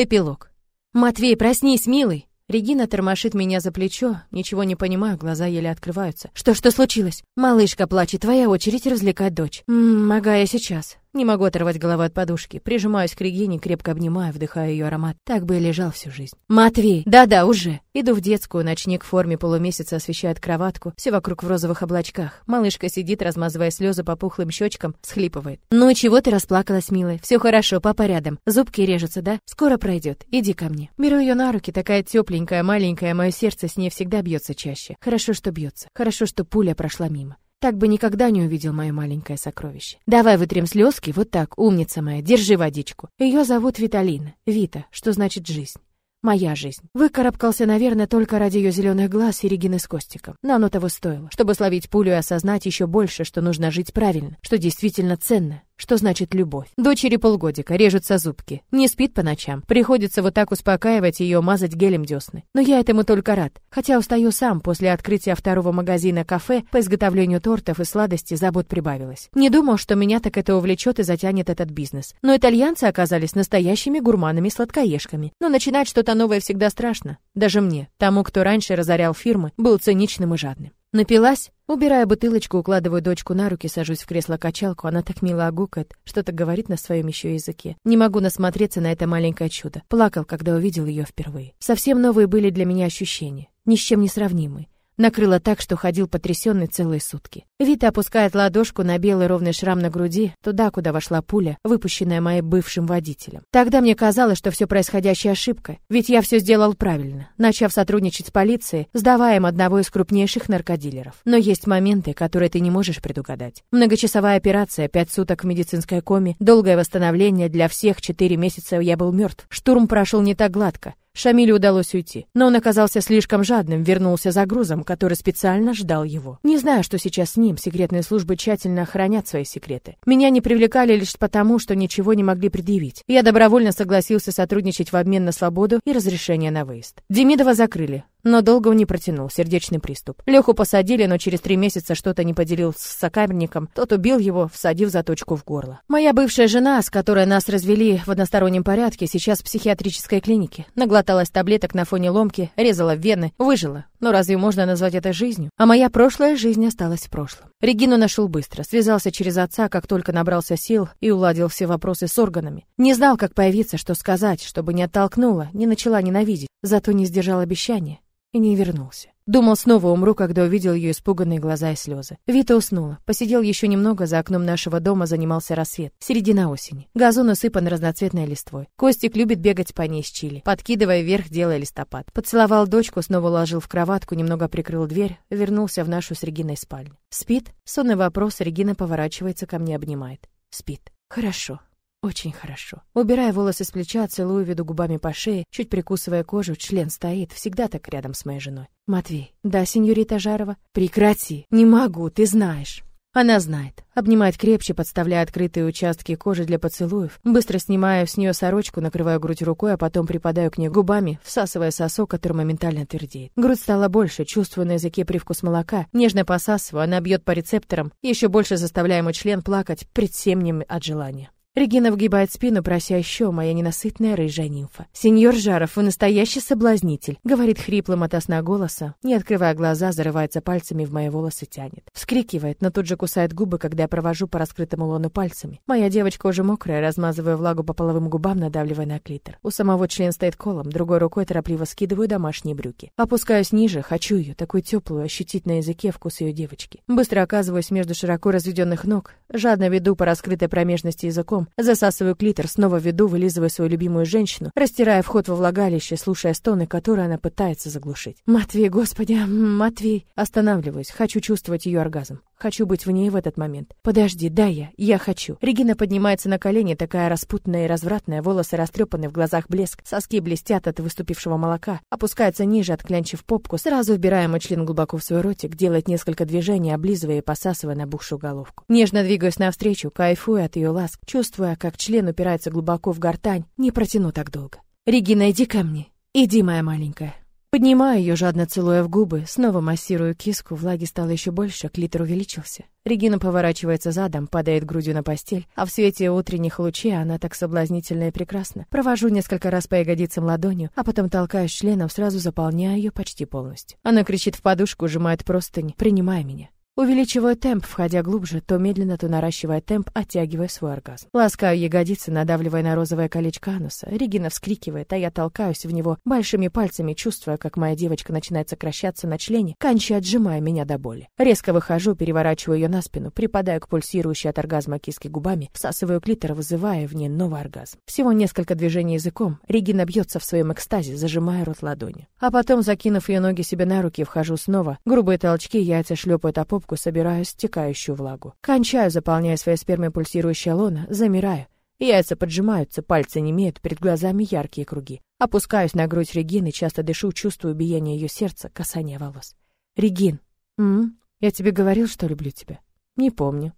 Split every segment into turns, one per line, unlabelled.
Эпилог. «Матвей, проснись, милый!» Регина тормошит меня за плечо, ничего не понимаю, глаза еле открываются. «Что, что случилось?» «Малышка плачет, твоя очередь развлекать дочь». «Ммм, ага, я сейчас». Не могу оторвать голову от подушки. Прижимаюсь к Регине, крепко обнимаю, вдыхаю ее аромат. Так бы и лежал всю жизнь. «Матвей! Да-да, уже!» Иду в детскую, ночник в форме полумесяца освещает кроватку, все вокруг в розовых облачках. Малышка сидит, размазывая слезы по пухлым щечкам, схлипывает. «Ну и чего ты расплакалась, милая? Все хорошо, папа рядом. Зубки режутся, да? Скоро пройдет. Иди ко мне». Беру ее на руки, такая тепленькая, маленькая, мое сердце с ней всегда бьется чаще. Хорошо, что бьется. Хорошо, что пуля прошла мимо. Так бы никогда не увидел мое маленькое сокровище. Давай вытрем слезки, вот так, умница моя, держи водичку. Ее зовут Виталина. Вита, что значит жизнь. Моя жизнь. Выкарабкался, наверное, только ради ее зеленых глаз и Регины с Костиком. Но оно того стоило, чтобы словить пулю и осознать еще больше, что нужно жить правильно, что действительно ценно, что значит любовь? Дочери полгодика, режутся зубки. Не спит по ночам. Приходится вот так успокаивать ее, мазать гелем десны. Но я этому только рад. Хотя устаю сам, после открытия второго магазина кафе по изготовлению тортов и сладостей забот прибавилось. Не думал, что меня так это увлечет и затянет этот бизнес. Но итальянцы оказались настоящими гурманами-сладкоежками. Но начинать что-то новое всегда страшно. Даже мне, тому, кто раньше разорял фирмы, был циничным и жадным. Напилась? Убирая бутылочку, укладываю дочку на руки, сажусь в кресло-качалку. Она так мило огукает, что-то говорит на своем еще языке. Не могу насмотреться на это маленькое чудо. Плакал, когда увидел ее впервые. Совсем новые были для меня ощущения, ни с чем не сравнимые. Накрыло так, что ходил потрясенный целые сутки. Вита опускает ладошку на белый ровный шрам на груди, туда, куда вошла пуля, выпущенная моим бывшим водителем. Тогда мне казалось, что все происходящее ошибка, ведь я все сделал правильно, начав сотрудничать с полицией, сдавая им одного из крупнейших наркодилеров. Но есть моменты, которые ты не можешь предугадать. Многочасовая операция, пять суток в медицинской коме, долгое восстановление для всех, четыре месяца я был мертв. Штурм прошел не так гладко. Шамилю удалось уйти, но он оказался слишком жадным, вернулся за грузом, который специально ждал его. Не знаю, что сейчас с ним, секретные службы тщательно охранят свои секреты. Меня не привлекали лишь потому, что ничего не могли предъявить. Я добровольно согласился сотрудничать в обмен на свободу и разрешение на выезд. Демидова закрыли. Но долго он не протянул, сердечный приступ. Леху посадили, но через три месяца что-то не поделил с сокамерником. Тот убил его, всадив заточку в горло. Моя бывшая жена, с которой нас развели в одностороннем порядке, сейчас в психиатрической клинике. Наглоталась таблеток на фоне ломки, резала вены, выжила. Но разве можно назвать это жизнью? А моя прошлая жизнь осталась в прошлом. Регину нашел быстро, связался через отца, как только набрался сил и уладил все вопросы с органами. Не знал, как появиться, что сказать, чтобы не оттолкнула, не начала ненавидеть, зато не сдержал обещания и не вернулся. Думал, снова умру, когда увидел ее испуганные глаза и слезы. Вита уснула. Посидел еще немного, за окном нашего дома занимался рассвет. Середина осени. Газон усыпан разноцветной листвой. Костик любит бегать по ней с чили, подкидывая вверх, делая листопад. Поцеловал дочку, снова уложил в кроватку, немного прикрыл дверь, вернулся в нашу с Региной спальню. «Спит?» Сонный вопрос, Регина поворачивается ко мне, обнимает. «Спит. Хорошо. Очень хорошо. Убирая волосы с плеча, целую, веду губами по шее, чуть прикусывая кожу, член стоит, всегда так рядом с моей женой. Матвей. Да, сеньорита Жарова? Прекрати. Не могу, ты знаешь. Она знает. Обнимает крепче, подставляя открытые участки кожи для поцелуев. Быстро снимаю с нее сорочку, накрываю грудь рукой, а потом припадаю к ней губами, всасывая сосок, который моментально твердеет. Грудь стала больше, чувствую на языке привкус молока. Нежно посасываю, она бьет по рецепторам, еще больше заставляя мой член плакать пред семьями от желания. Регина вгибает спину, прося еще, моя ненасытная рыжая нимфа. «Сеньор Жаров, вы настоящий соблазнитель», — говорит хриплым от сна голоса, не открывая глаза, зарывается пальцами в мои волосы, тянет. Вскрикивает, но тут же кусает губы, когда я провожу по раскрытому лону пальцами. Моя девочка уже мокрая, размазывая влагу по половым губам, надавливая на клитор. У самого член стоит колом, другой рукой торопливо скидываю домашние брюки. Опускаюсь ниже, хочу ее, такую теплую, ощутить на языке вкус ее девочки. Быстро оказываюсь между широко разведенных ног, жадно веду по раскрытой промежности языком, Засасываю клитор, снова веду, вылизывая свою любимую женщину, растирая вход во влагалище, слушая стоны, которые она пытается заглушить. «Матвей, господи, Матвей!» Останавливаюсь, хочу чувствовать ее оргазм. Хочу быть в ней в этот момент. Подожди, дай я, я хочу. Регина поднимается на колени, такая распутная и развратная, волосы растрепаны, в глазах блеск, соски блестят от выступившего молока, опускается ниже, отклянчив попку, сразу вбирая член глубоко в свой ротик, делает несколько движений, облизывая и посасывая набухшую головку. Нежно двигаюсь навстречу, кайфуя от ее ласк, чувствуя, как член упирается глубоко в гортань, не протяну так долго. «Регина, иди ко мне. Иди, моя маленькая». Поднимаю ее, жадно целуя в губы, снова массирую киску, влаги стало еще больше, клитор увеличился. Регина поворачивается задом, падает грудью на постель, а в свете утренних лучей она так соблазнительна и прекрасна. Провожу несколько раз по ягодицам ладонью, а потом толкаюсь членом, сразу заполняя ее почти полностью. Она кричит в подушку, сжимает простынь, принимая меня. Увеличиваю темп, входя глубже, то медленно, то наращивая темп, оттягивая свой оргазм. Ласкаю ягодицы, надавливая на розовое колечко ануса. Регина вскрикивает, а я толкаюсь в него большими пальцами, чувствуя, как моя девочка начинает сокращаться на члене, кончая отжимая меня до боли. Резко выхожу, переворачиваю ее на спину, припадаю к пульсирующей от оргазма киски губами, всасываю клитор, вызывая в ней новый оргазм. Всего несколько движений языком, Регина бьется в своем экстазе, зажимая рот ладонью. А потом, закинув ее ноги себе на руки, вхожу снова. Грубые толчки, яйца шлепают о попку, трубку, собираю стекающую влагу. Кончаю, заполняя своей спермой пульсирующее лоно, замираю. Яйца поджимаются, пальцы не имеют, перед глазами яркие круги. Опускаюсь на грудь Регины, часто дышу, чувствую биение ее сердца, касание волос. «Регин, м, я тебе говорил, что люблю тебя?» «Не помню».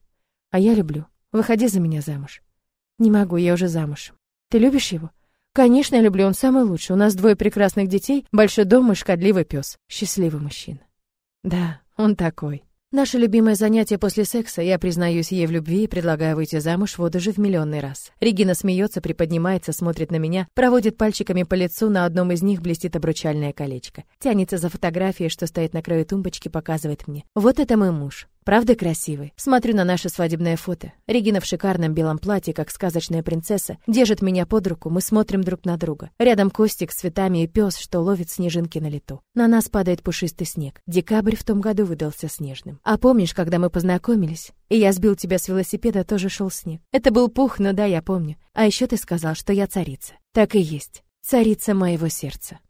«А я люблю. Выходи за меня замуж». «Не могу, я уже замуж». «Ты любишь его?» «Конечно, я люблю, он самый лучший. У нас двое прекрасных детей, большой дом и шкодливый пес. Счастливый мужчина». «Да, он такой». Наше любимое занятие после секса, я признаюсь ей в любви и предлагаю выйти замуж вот уже в миллионный раз. Регина смеется, приподнимается, смотрит на меня, проводит пальчиками по лицу, на одном из них блестит обручальное колечко. Тянется за фотографией, что стоит на краю тумбочки, показывает мне. Вот это мой муж. Правда красивый? Смотрю на наше свадебное фото. Регина в шикарном белом платье, как сказочная принцесса, держит меня под руку, мы смотрим друг на друга. Рядом Костик с цветами и пес, что ловит снежинки на лету. На нас падает пушистый снег. Декабрь в том году выдался снежным. А помнишь, когда мы познакомились, и я сбил тебя с велосипеда, тоже шел снег? Это был пух, но да, я помню. А еще ты сказал, что я царица. Так и есть. Царица моего сердца.